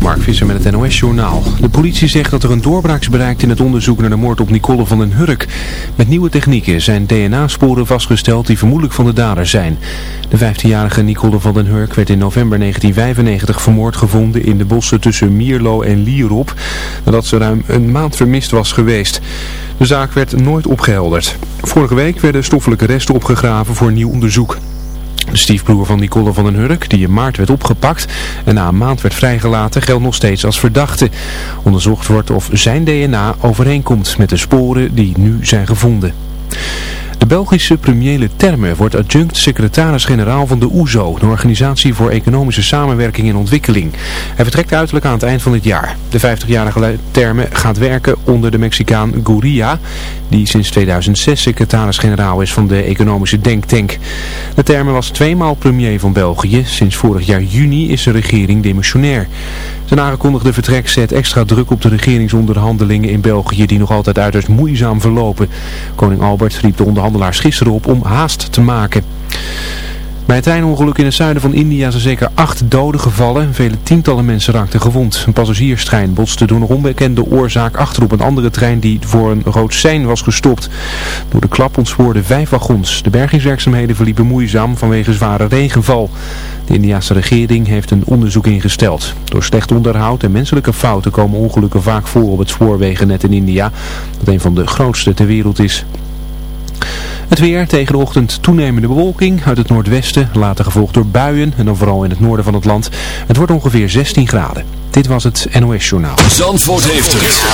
Mark Visser met het NOS-journaal. De politie zegt dat er een doorbraak is bereikt in het onderzoek naar de moord op Nicole van den Hurk. Met nieuwe technieken zijn DNA-sporen vastgesteld die vermoedelijk van de dader zijn. De 15-jarige Nicole van den Hurk werd in november 1995 vermoord gevonden in de bossen tussen Mierlo en Lierop, nadat ze ruim een maand vermist was geweest. De zaak werd nooit opgehelderd. Vorige week werden stoffelijke resten opgegraven voor nieuw onderzoek. De stiefbroer van Nicole van den Hurk, die in maart werd opgepakt en na een maand werd vrijgelaten, geldt nog steeds als verdachte. Onderzocht wordt of zijn DNA overeenkomt met de sporen die nu zijn gevonden. De Belgische premier Terme wordt adjunct secretaris-generaal van de OESO, de Organisatie voor Economische Samenwerking en Ontwikkeling. Hij vertrekt uiterlijk aan het eind van dit jaar. De 50-jarige Terme gaat werken onder de Mexicaan Gurria, die sinds 2006 secretaris-generaal is van de economische denktank. De Terme was tweemaal premier van België. Sinds vorig jaar juni is de regering demissionair. Zijn aangekondigde vertrek zet extra druk op de regeringsonderhandelingen in België die nog altijd uiterst moeizaam verlopen. Koning Albert riep de onderhandelaars gisteren op om haast te maken. Bij een treinongeluk in het zuiden van India zijn zeker acht doden gevallen. Vele tientallen mensen raakten gewond. Een passagierstrein botste door een onbekende oorzaak achter op een andere trein die voor een rood sein was gestopt. Door de klap ontspoorden vijf wagons. De bergingswerkzaamheden verliepen moeizaam vanwege zware regenval. De Indiase regering heeft een onderzoek ingesteld. Door slecht onderhoud en menselijke fouten komen ongelukken vaak voor op het spoorwegennet in India, dat een van de grootste ter wereld is. Het weer tegen de ochtend toenemende bewolking uit het noordwesten, later gevolgd door buien en dan vooral in het noorden van het land. Het wordt ongeveer 16 graden. Dit was het NOS Journaal. Zandvoort heeft het.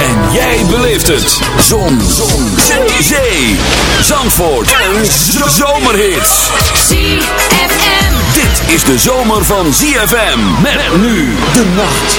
En jij beleeft het. Zon. Zon. Zee. Zee. Zandvoort. En zomerhits. ZFM. Dit is de zomer van ZFM. Met nu de nacht.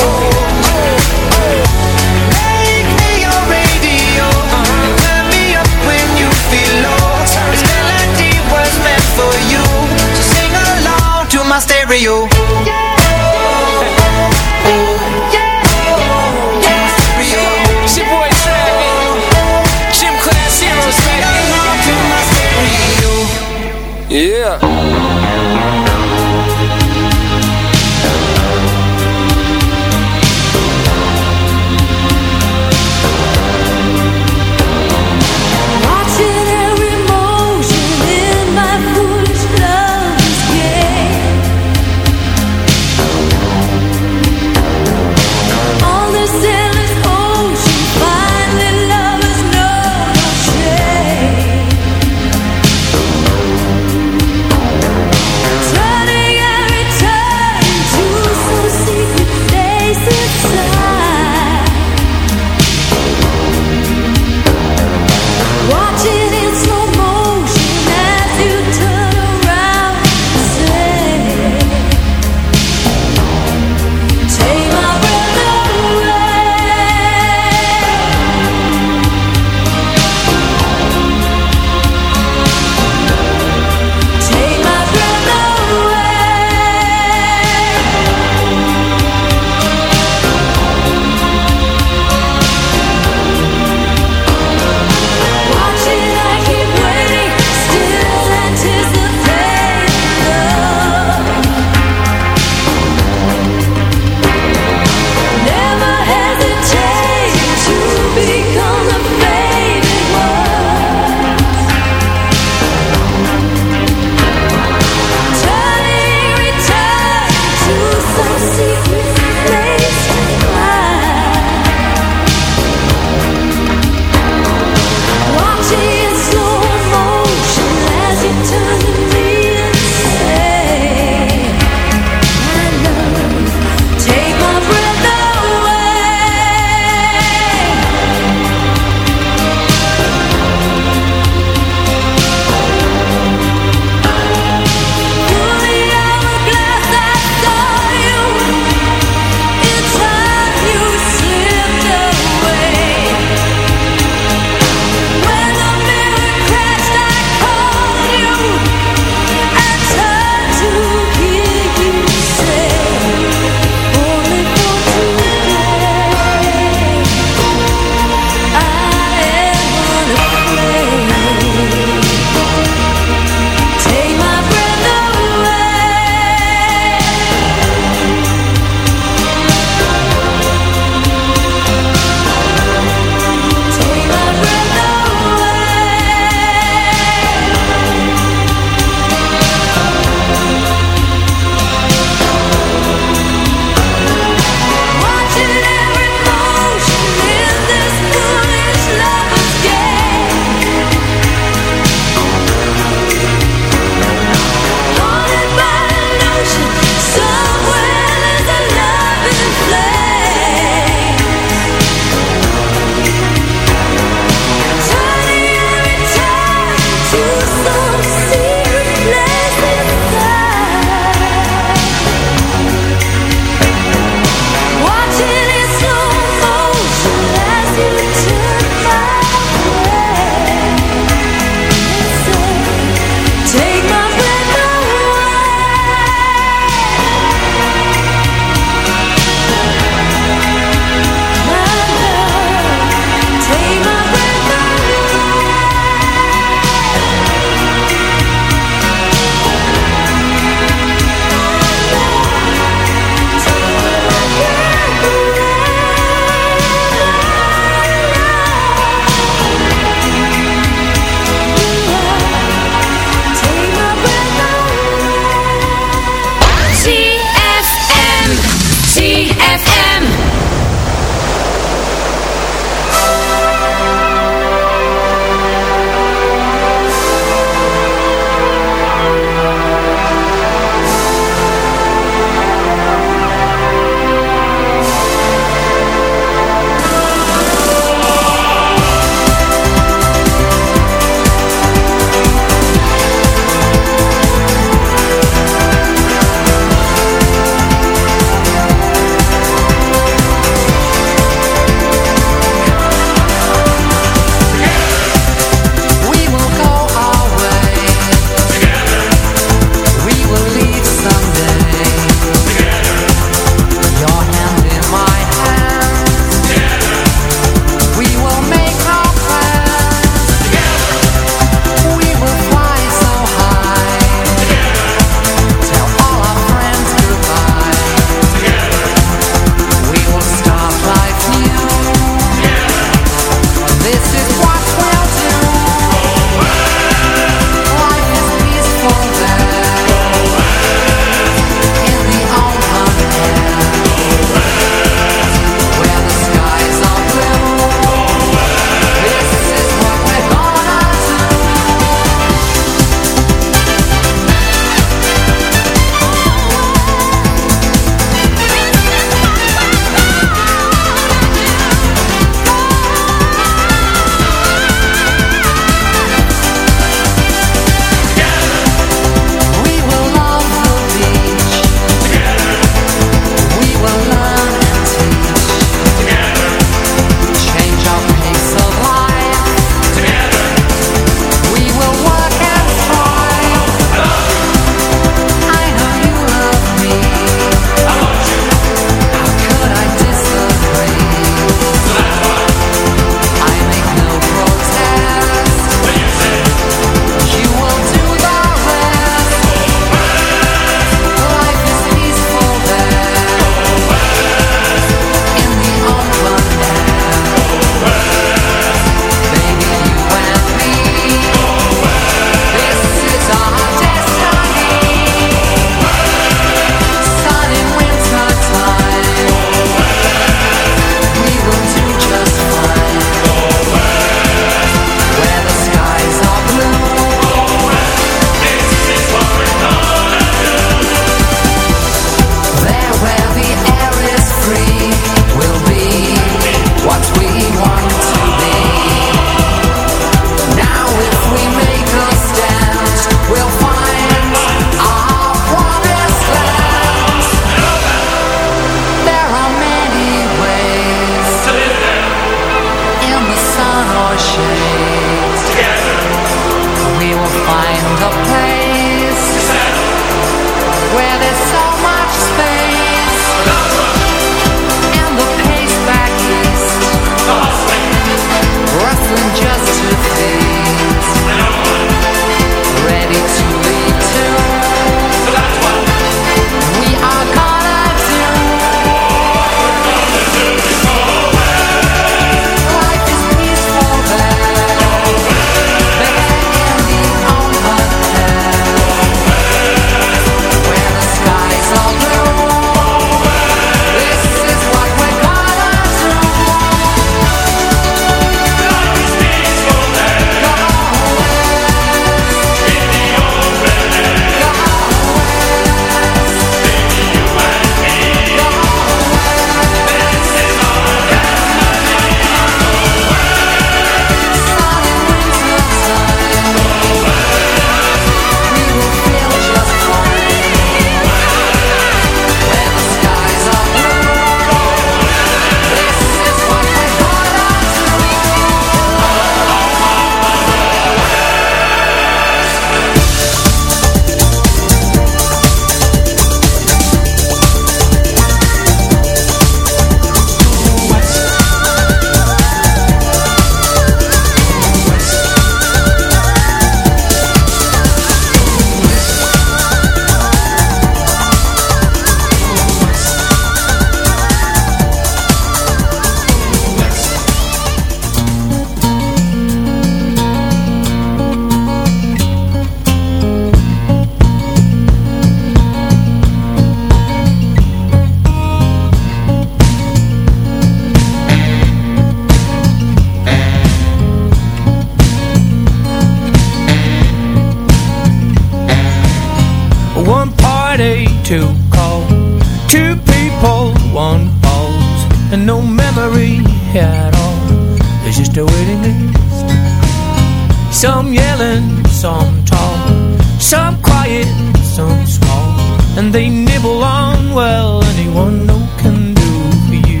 Some quiet, some small And they nibble on, well, anyone no can do for you,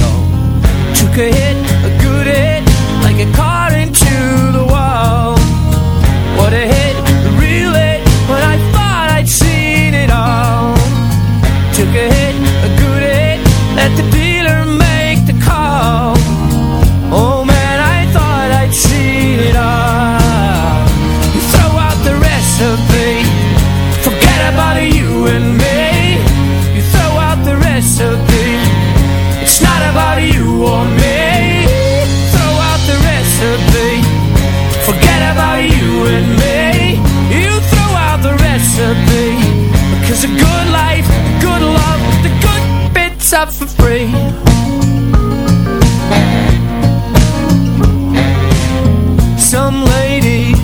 no. Took a hit, a good hit, like a car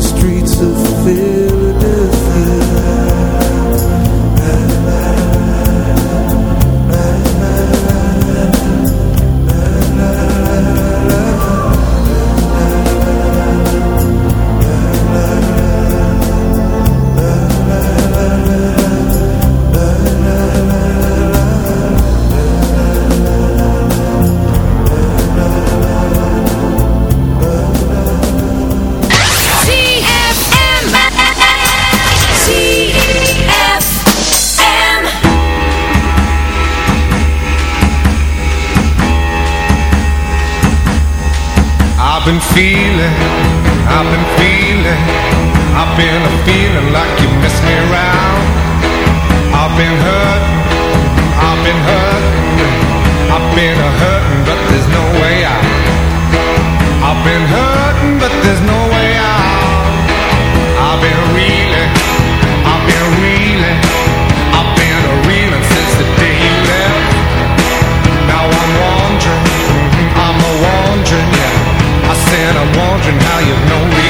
the street. been feeling, I've been feeling, I've been a feeling like you messed me around. I've been hurt, I've been hurt, I've been a hurting, but there's no way out. I've been hurting, but there's no I'm wondering how you know. me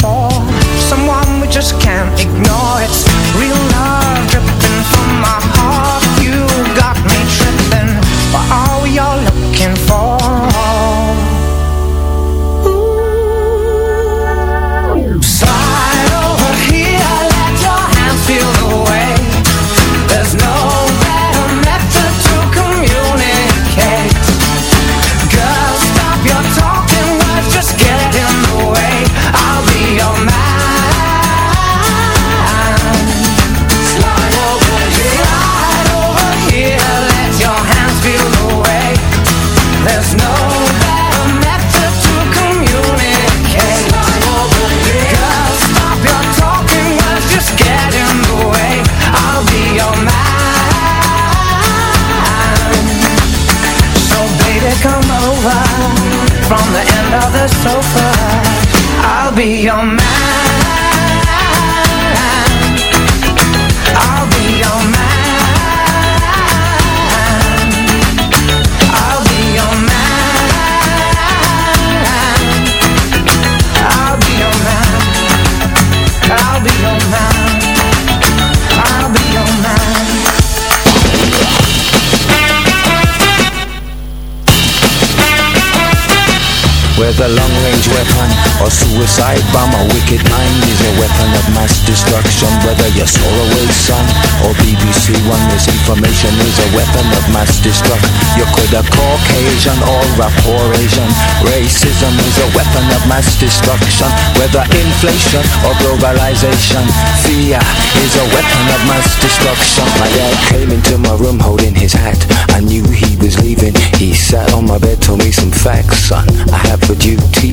For? Someone we just can't ignore. It's real Whether long-range weapon or suicide bomb, a wicked mind is a weapon of mass destruction. Whether you're Solarway Sun or BBC One, misinformation is a weapon of mass destruction. You could have Caucasian or rapport Asian. Racism is a weapon of mass destruction. Whether inflation or globalization, fear is a weapon of mass destruction. My dad came into my room holding his hat. I knew he was leaving. He sat on my bed, told me some facts, son. I have a duty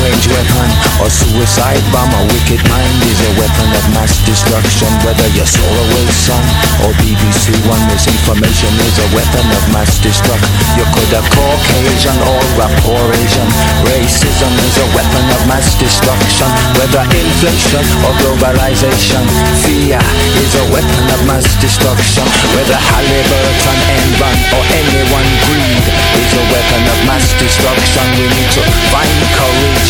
weapon or suicide bomb, a wicked mind is a weapon of mass destruction. Whether you're Solarway Sun or BBC One, misinformation is a weapon of mass destruction. You could have Caucasian or rapport Asian. Racism is a weapon of mass destruction. Whether inflation or globalization, fear is a weapon of mass destruction. Whether Halliburton, Enron or anyone greed is a weapon of mass destruction. We need to find courage,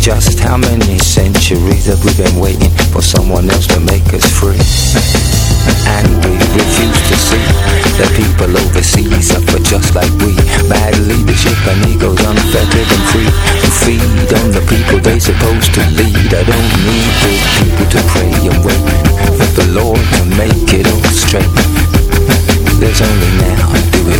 Just how many centuries have we been waiting for someone else to make us free? And we refuse to see that people overseas suffer just like we. Bad leadership and egos unfettered and free to feed on the people they supposed to lead. I don't need good people to pray and wait for the Lord to make it all straight. There's only now, do it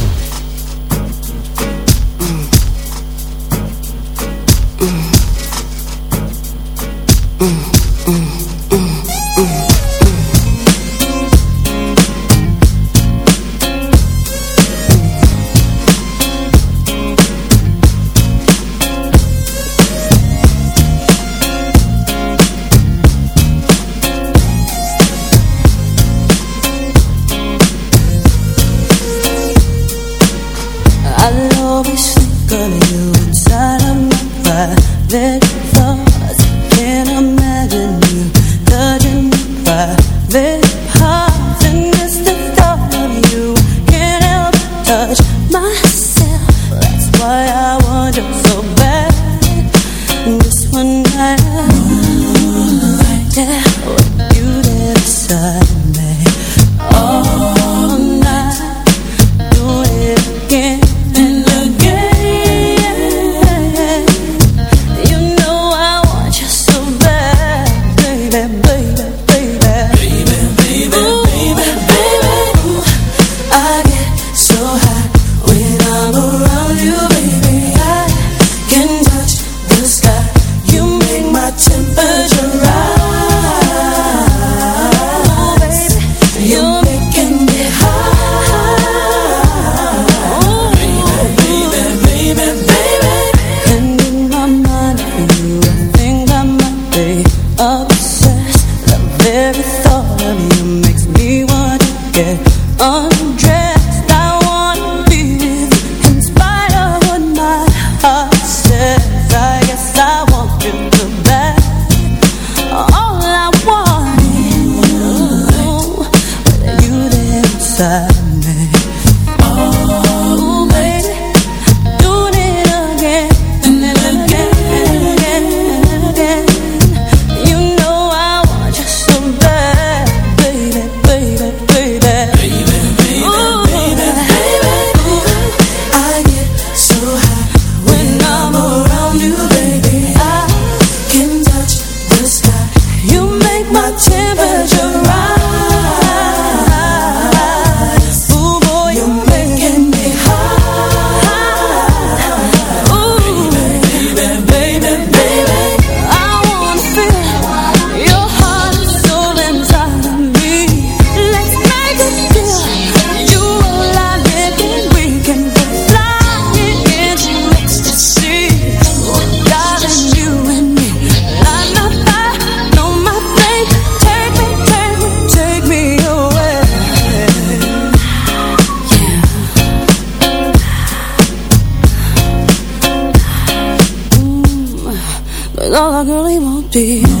really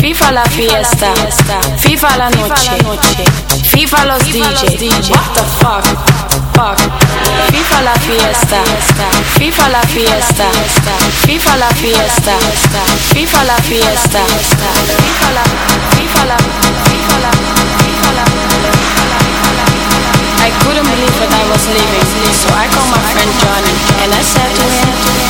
Viva la fiesta, viva la noche, viva los DJ. What the fuck? Fuck. Viva la fiesta, viva la fiesta, viva la fiesta, viva la fiesta, viva la, viva la, viva la, la. I couldn't believe what I was living, so I called my friend Johnny and I said to him,